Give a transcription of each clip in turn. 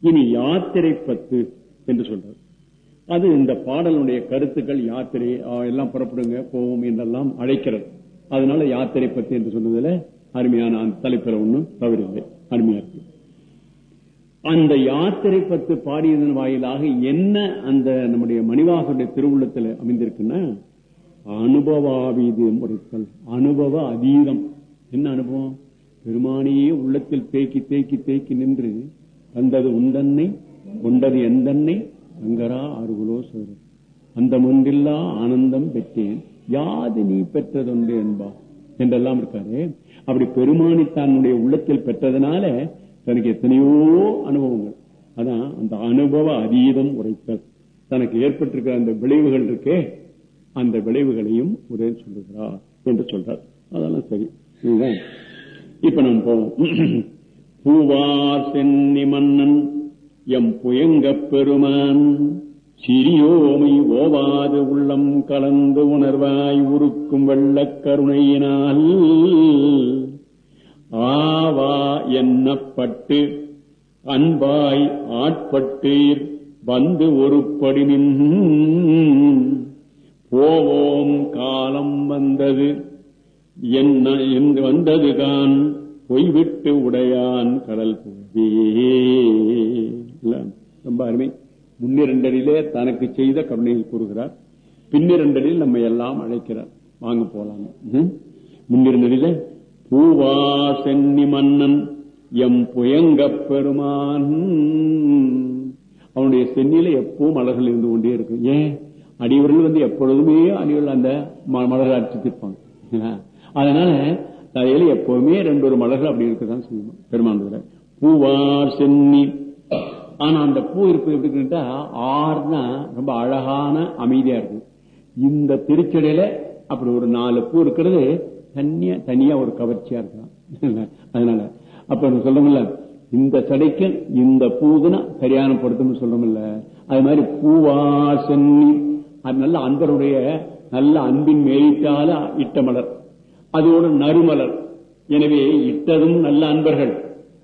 இனி யாத்திரை பத்து என்று சொல்றார். அது இந்த பாடலுடைய கருத்துக்கள் யாத்திரை எல்லாம் புறப்படுங்க போவோம் என்றெல்லாம் அழைக்கிறது. அதனால யாத்திரை பத்து என்று சொன்னதுல அருமையான அந்த தலைப்பில் ஒன்றும் தவறில்லை. அருமையா இருக்கு. அந்த யாத்திரை பத்து பாடியதன் வாயிலாக என்ன அந்த நம்முடைய மணிவாசனுடைய திருவுள்ளத்தில் அமைந்திருக்குன்னா அனுபவாவீது முறைத்தல் அனுபவ அதீதம். என்ன அனுபவம்? பெருமானியே உள்ளத்தில் தேக்கி தேக்கி தேக்கி நின்று வந்தது உந்தன்னை கொண்டது எந்தன்னை? அங்கரா அருகுலோ சோறு அந்த முன்றில்லா ஆனந்தம் பெற்றேன். யாது நீ பெற்றதொன்று என்பா. என்றெல்லாம் இருக்காரு. அப்படி பெருமானி தன்னுடைய உள்ளத்தில் பெற்றதுனால தனக்கு எத்தனையோ அனுபவங்கள். அதான் அந்த அனுபவ அதீதம் உரைத்தல். தனக்கு ஏற்பட்டிருக்கிற அந்த விளைவுகள் இருக்கே அந்த விளைவுகளையும் உரை சொல்லுகிறார் என்று சொல்றார். அதெல்லாம் சரி. இப்ப நம்ம போவோம். பூவார் சென்னி மன்னன் எம் புயங்கப் பெருமான். சிறியோமை ஓவாது உள்ளம் கலந்து உணர்வாய் உருக்கும் வெள்ளக் கருணையினால். ஆவா என்னப்பட்டு அன்பாய் ஆட்பட்டீர் வந்து ஒருபடி நின். போவோம் காலம் வந்தது என்ன என்று வந்ததுதான் பொய்விட்டு உடையான் கடல் போவே. ரொம்ப அருமை. முன்னிரண்டடியிலே தனக்கு செய்த கருணையை கூறுகிறார். பின்னிரண்டரில் நம்ம எல்லாம் அழைக்கிறார். வாங்க போலாம். ம்? பூவா சென்னி மன்னன் எம் புயங்கப் பெருமான். அவனுடைய சென்னியில எப்பவும் மலர்கள் இருந்து கொண்டே இருக்கும். ஏன்? அடிவர்கள் வந்து எப்பொழுதுமே அடிவர்கள் அந்த ம- மலர்கள் அடிச்சுட்டிருப்பாங்க அதனால தலையில எப்பவுமே ரெண்டு ஒரு மலர்கள் அப்படி இருக்குதான் சொல்லணும். பெருமானதுல பூவார் சென்னி. ஆனா அந்த பூ இருப்பது எப்படி ஆறுனா ரொம்ப அழகான அமைதியா இருக்கு இந்த திருச்சடையில அப்படி ஒரு நாலு பூ இருக்கிறது தனியா தனியா ஒரு கவர்ச்சியா இருக்கலாம். அதனால. அப்ப சொல்றோம்ல இந்த சடைக்கு இந்த பூதுனா சரியான பொருத்தம் சொல்றோம்ல. அது மாதிரி பூவா சென்னி. அது நல்ல அன்பருடைய நல்ல அன்பின் மேலிட்டால இட்ட மலர். அதோட நறுமலர். எனவே இட்டதும் நல்ல அன்பர்கள்.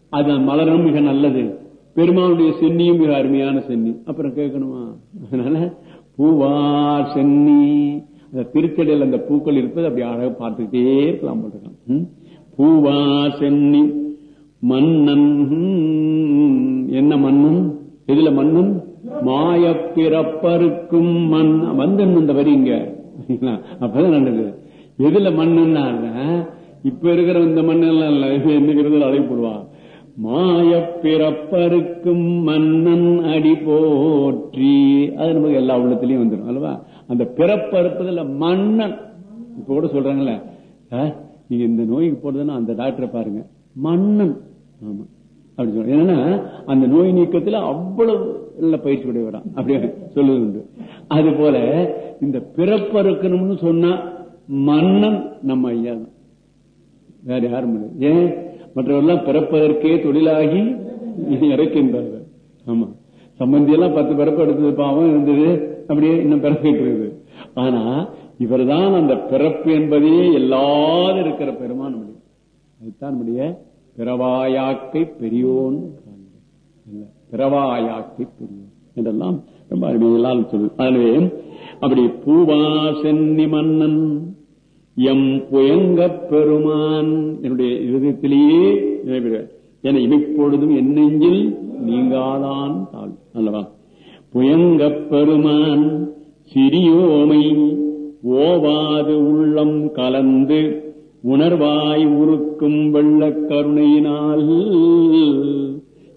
அது மலரும் மிக நல்லது. பெருமானுடைய சென்னியும் மிக அருமையான சென்னி. அப்புறம் கேட்கணுமா? அதனால பூவா சென்னி. அந்த திருச்சடையில் அந்த பூக்கள் இருப்பது அப்படி அழகா பார்த்துக்கிட்டே இருக்கலாம் போட்டுக்கலாம் பூவா சென்னி. மன்னன். என்ன மன்னன்? எதுல மன்னன்? மாய பிறப்பருக்கும் மண் வந்தன் இந்த வரி இங்க. அப்பதான் நல்லது. எதுல மண்ணுன்னா இப்ப இருக்கிற இந்த மண்ணெல்லாம் இல்ல. என்னங்கிறது அழைப்படுவான் மாய பிறப்பருக்கும் மன்னன் அடி போற்றி. அது நமக்கு எல்லா உள்ளத்திலயும் வந்துடும் அல்லவா? அந்த பிறப்பறுப்பதுல மன்னன். இப்ப கூட சொல்றாங்கல்ல நீங்க இந்த நோய்க்கு போறதுன்னா அந்த டாக்டரை பாருங்க. மன்னன். ஆமா. அப்படி சொல்ற ஏன்னா அந்த நோய் நீக்கத்துல அவ்வளவு நல்ல பயிற்சி உடையவரான் அப்படி சொல்லுவது உண்டு. அது போல இந்த பிறப்பறுக்கணும்னு சொன்னா மன்னன் நம்ம ஐயா தான் வேற யாரும் இல்லை. ஏன்? மற்றவர்கள்லாம் பிறப்பதற்கே தொழிலாகி இறக்கின்றார்கள். ஆமா. சம்பந்தி எல்லாம் பத்து பிறப்பு எடுத்தது பாவம் இருந்தது. அப்படியே இன்னும் பிறப்பிட்டு இருக்குது. ஆனா இவர்தான் அந்த பிறப்பு என்பதே எல்லாரும் இருக்கிற பெருமான் முடியும் அதுதான் நம்முடைய பிறவாயாக்கை பெரியோன் பிறவாயாக்கை பெரியோன். என்றெல்லாம் ரொம்ப அருமையெல்லாம் சொல்லு அதுவே அப்படி பூவா சென்னி மன்னன் எம் புயங்கப் பெருமான் என்னுடைய இருதயத்திலேயே நினைவிட என இமைப்பொழுதும் என் நெஞ்சில் நீங்காதான் தாழ் அல்லவா? புயங்கப் பெருமான் சிறியோமை ஓவாது உள்ளம் கலந்து உணர்வாய் உருக்கும் வெள்ளக் கருணையினால்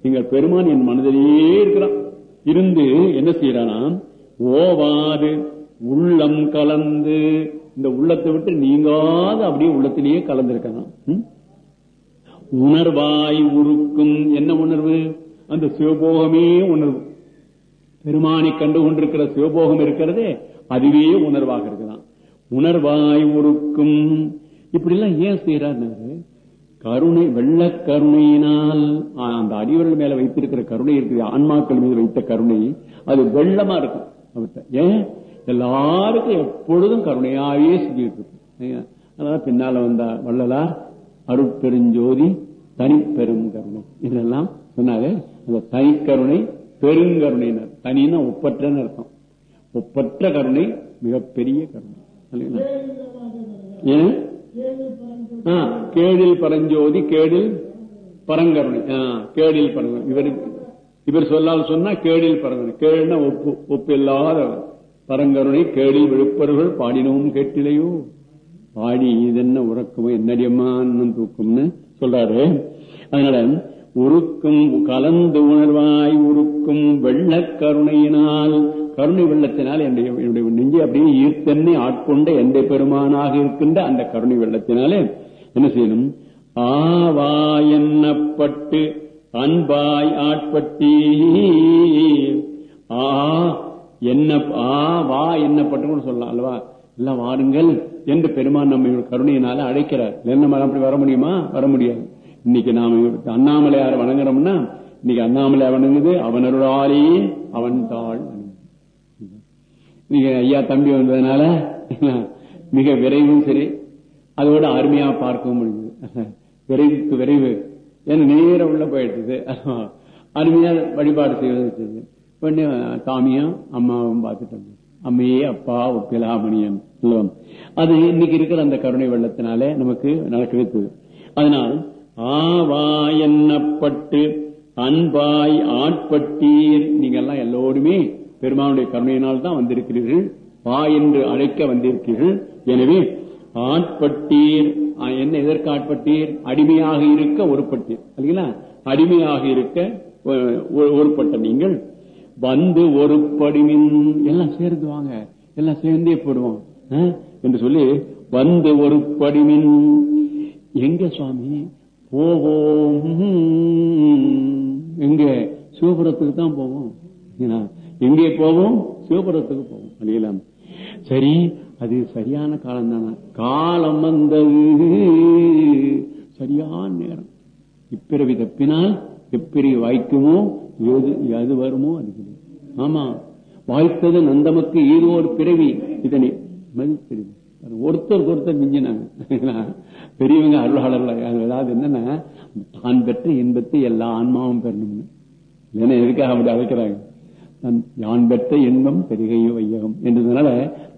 எங்கள் பெருமான் என் மனதிலேயே இருக்கிறான். இருந்து என்ன செய்யறானாம் ஓவாது உள்ளம் கலந்து இந்த உள்ளத்தை விட்டு நீங்காத அப்படியே உள்ளத்திலேயே கலந்திருக்கணும். உணர்வாய் உருக்கும் என்ன உணர்வு? அந்த சிவபோகமே உணர்வு. பெருமானை கண்டு கொண்டிருக்கிற சிவபோகம் இருக்கிறதே அதுவே உணர்வாக இருக்கலாம் உணர்வாய் உருக்கும். இப்படி எல்லாம் ஏன் செய்யறாரு கருணை வெள்ள கருணையினால் அந்த அடிவர்கள் மேல வைத்திருக்கிற கருணை இருக்குது ஆன்மாக்கள் மீது வைத்த கருணை அது வெள்ளமா இருக்கும். அவர்கிட்ட ஏன்? எல்லாருக்கும் எப்பொழுதும் கருணையாவே செஞ்சுட்டு இருக்கும் அதனால பின்னால வந்த வள்ளலார் அருட்பெருஞ்சோதி தனிப்பெரும் கருணை. இதெல்லாம் சொன்னாங்க அந்த தனிக்கருணை பெருங்கருணை தனின்னா ஒப்பற்றன்னு அர்த்தம். ஒப்பற்ற கருணை மிகப்பெரிய கருணை. ஏன்? கேடில் பரஞ்சோதி கேடில் பரங்கருணை. கேடில் பரங்கருணை. இவர் இவர் சொல்லால் சொன்னா கேடில் பரங்கருணை. கேடுனா ஒப்பு ஒப்பு இல்லாத பரங்கருணை கேடில் விழுப்பவர்கள் பாடினவும் கேட்டிலையோ? பாடி இதென்ன உறக்குமோ? என்னடியம்மா இன்னும் தூக்கும்னு சொல்றாரு. அதனால உருக்கும் கலந்து உணர்வாய் உருக்கும் வெள்ளக் கருணையினால் கருணை வெள்ளத்தினால் என்னுடைய என்னுடைய நெஞ்சை அப்படியே ஈர்த்தென்னை ஆட்கொண்ட எந்த பெருமானாக இருக்கின்ற அந்த கருணை வெள்ளத்தினாலே என்ன செய்யணும்? ஆவா எண்ணப்பட்டு அன்பாய் ஆட்பட்டி ஆ என்ன ஆ வா என்னப்பட்டு கூட சொல்லலாம் அல்லவா? எல்லாம் வாருங்கள் என்று பெருமான் நம்ம கருணையினால அழைக்கிறார். என்ன அப்படி வர முடியுமா? வர முடியாது. இன்னைக்கு நாம அண்ணாமலையார் வணங்குறோம்னா இன்னைக்கு அண்ணாமலையார் வணங்குது அவன் அவன் தாழ். நீங்க ஐயா தம்பி வந்ததுனால மிக விரைவும் சரி அதோட அருமையா பார்க்கவும் முடியுது. விரைவுக்கு விரைவு. ஏன்னா நேரம் உள்ள போயிடுது அருமையா வழிபாடு செய்வது பண்ணி சாமியும் அம்மாவும் பார்த்துட்டு அம்மையே அப்பா ஒப்பிலாமணியன் அது இன்னைக்கு இருக்கிற அந்த கருணை வெள்ளத்தினால நமக்கு நடக்க வைத்தது அதனால் ஆவா எண்ணப்பட்டு அன்பாய் ஆட்பட்டீர். நீங்க எல்லாம் எல்லோருமே பெருமானுடைய கருணையினால் தான் வந்திருக்கிறீர்கள். வா என்று அழைக்க வந்திருக்கிறீர்கள். எனவே ஆட்பட்டீர் என்ன எதற்கு ஆட்பட்டீர்? அடிமையாக இருக்க ஒருப்பட்டீர். இல்லைங்களா? அடிமையாக இருக்க ஒருப்பட்ட நீங்கள் வந்து ஒரு படிமின் எல்லாம் சேர்ந்து வாங்க. எல்லாம் சேர்ந்தே போடுவோம். என்று சொல்லி வந்து ஒரு படிமின் எங்க சுவாமி? போவோம். எங்க? சிவபுரத்துக்கு தான் போவோம். எங்கே போவோம்? சிவபுரத்துக்கு போவோம். இல்லைங்களா சரி அது சரியான காலம் தானே காலம் வந்தது. சரியான நேரம். இப்பிறவி தப்பினால் எப்பிரி வாய்க்குமோ எது எது வருமோ அது ஆமா. வாய்த்தது நந்தமக்கு ஏதோ ஒரு பிறவி. இதனை மதிப்பிடுது ஒருத்தருக்கு ஒருத்தர் மிஞ்சினாங்க. பெரியவங்க அருளாளர்கள் அதாவது என்னன்னா தான் பெற்ற இன்பத்தை எல்லா ஆன்மாவும் பெறணும்னு. ஏன்னா எதுக்காக அப்படி அழைக்கிறாங்க? தன் யான் பெற்ற இன்பம் பெருகையோ வையகம். என்றதுனால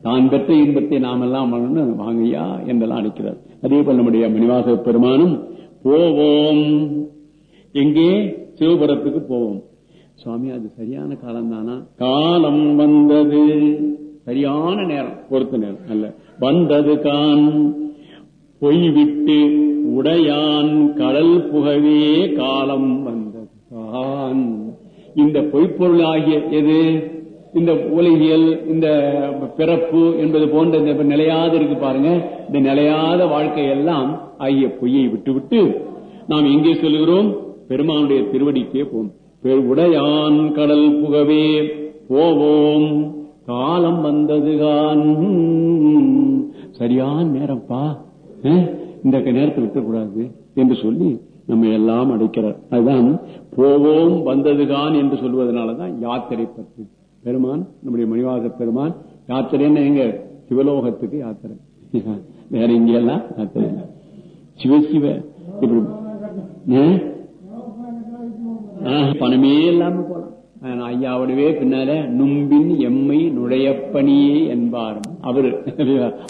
தான் பெற்ற இன்பத்தை நாமெல்லாம் எல்லாம் வாங்கையா என்றெல்லாம் அழைக்கிறார். அதே போல் நம்முடைய மணிவாச பெருமானும் போவோம். எங்கே? சிவபுரத்துக்கு போவோம். சுவாமி அது சரியான காலம் தானா காலம் வந்தது. சரியான நேரம் பொறுத்த நேரம் அல்ல. வந்தது கான் பொய் விட்டு உடையான் கடல் புகவே காலம் வந்தது கான் இந்த பொய்ப்பொருள் ஆகிய எது? இந்த உலகியல் இந்த பிறப்பு என்பது போன்ற இந்த நிலையாத இருக்கு பாருங்க. இந்த நிலையாத வாழ்க்கை எல்லாம் ஆகிய பொய்யை விட்டுவிட்டு நாம் எங்கே சொல்கிறோம்? பெருமானுடைய திருவடிக்கே போகும் உடையான் கடல் புகவே போவோம். காலம் வந்ததுகான். சரியான நேரம்ப்பா. இந்த நேரத்தை விட்டக்கூடாது என்று சொல்லி நம்ம எல்லாம் அடைக்கிறார். அதுதான் போவோம் வந்ததுகான் என்று சொல்வதனாலதான் யாத்திரை பற்றி. பெருமான் நம்முடைய மணிவாச பெருமான் யாத்திரைன்னு எங்க? சிவலோகத்துக்கு யாத்திரை. வேற இங்கெல்லாம் யாத்திரை இல்லை. சிவ சிவ இப்படி பணமே இல்லாம போலாம். ஐயாவுடவே பின்னால நும்பின் எம்மை நுழையப்பணியே என்பார் அவரு.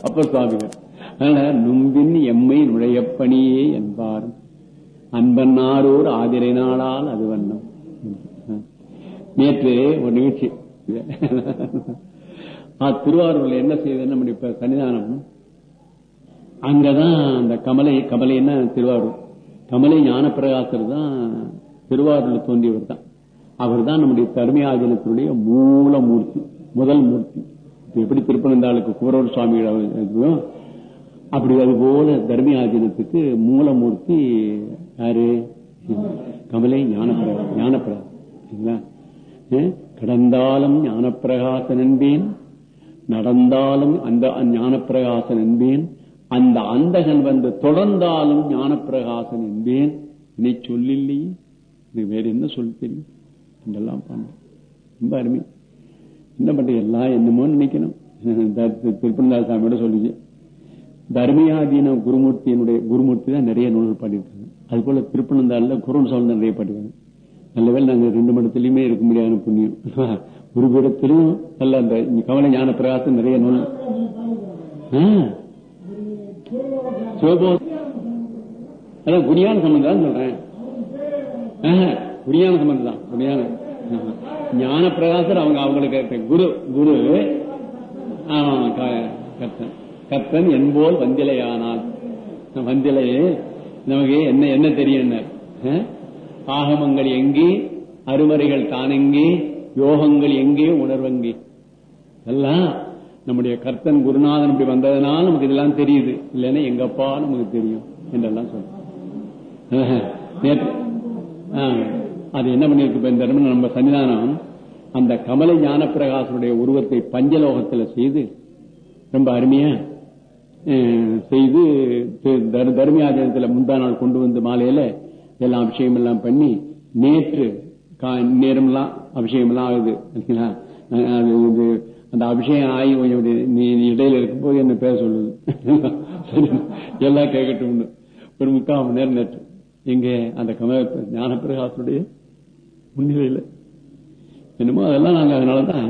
அப்ப சுவாமிகள். அதனால நும்பின் எம்மை நுழையப்பணியே என்பார். அன்பன்னாரோர் ஆதிரை நாளால் அது வண்ணம். நேற்று ஒரு நிகழ்ச்சி. திருவாரூர்ல என்ன செய்யுது நம்முடைய இப்ப சன்னிதானம். அங்கதான் அந்த கமலை கமலைன்னா திருவாரூர். கமலை ஞானப்பிரகாசர் தான் திருவாரூர்ல தோன்றியவர் தான். அவர் தான் நம்முடைய மூல மூர்த்தி முதல் மூர்த்தி. எப்படி திருப்பனந்தாளுக்கு குமரவர் சுவாமி அப்படி அது போல தர்மியாஜனத்துக்கு மூலமூர்த்தி யாரு? கமலை ஞானப்பிரகா ஞானப்பிரகா கடந்தாலும் ஞானப்பிரகாசன் என்பேன் நடந்தாலும் அந்த ஞானப்பிரகாசன் என்பேன் அந்த அந்தகன் வந்து தொடர்ந்தாலும் ஞானப்பிரகாசன் என்பேன். இதை சொல்லில்லையே. இது வேற என்ன சொல் தெரியும் இதெல்லாம் பண்ண ரொம்ப அருமை. என்ன பண்ற? எல்லாம் என்னமோ நினைக்கணும். திருப்பந்தாள் சாமியோட சொல்லிச்சு. தர்மியாதீன குருமூர்த்தியினுடைய குருமூர்த்தி தான் நிறைய நூல்கள் பாடியிருக்காங்க. அது போல திருப்பனந்தாள்ல குரு சோழன் நிறைய பாடிருக்காங்க நல்லவேளை நாங்க ரெண்டு மடத்திலயுமே இருக்க முடியாத புண்ணியம். ஒரு பீடத்திலும் நல்ல அந்த கவலை ஞான பிரகாசம் நிறைய நூல். சிவபோ அதான் குடியான சம்பந்தம் சொல்றேன். ஆஹா, சம்பந்தம் தான் குடியான ஞான பிரகாசர் அவங்க அவங்களுக்கு குரு குரு. ஆமா க- கர்த்தன். கர்த்தன் என்போல் வந்திலையானால். வந்திலை நமக்கு என்ன என்ன தெரியும் ஆகமங்கள் எங்கே அருமறைகள் தானெங்கே யோகங்கள் எங்கே உணர்வெங்கே. எல்லாம் நம்முடைய கர்த்தன் குருநாதன் இப்படி வந்ததுனால நமக்கு இதெல்லாம் தெரியுது. இல்லைன்னா எங்கப்பா நமக்கு தெரியும். என்றெல்லாம் சொல்றோம் நேற்று அது என்ன பண்ணிருக்கு இந்த நம்ம சன்னிதானம் அந்த கமலை ஞான பிரகாசனுடைய உருவத்தை பஞ்சலோகத்துல செய்து ரொம்ப அருமையா செய்து தர்மியாதனத்துல முந்தா நாள் கொண்டு வந்து மாலையில எல்லாம் அபிஷேகம் எல்லாம் பண்ணி நேற்று கா- நேரம்லாம் அபிஷேகம் எல்லாம் ஆகுது சரிங்களா? அது இது அந்த அபிஷேகம் ஆகி கொஞ்சம் நீ இடையில இருக்கும்போது என்ன பேர் சொல்லுது? எல்லாம் கேட்கட்டும் ஒரு முக்கால் மணி நேரம் நேற்று. எங்கே? அந்த கமல ஞான பிரகாசனுடைய முன்னிலையில. என்னமோ அதெல்லாம் நாங்க அதனாலதான்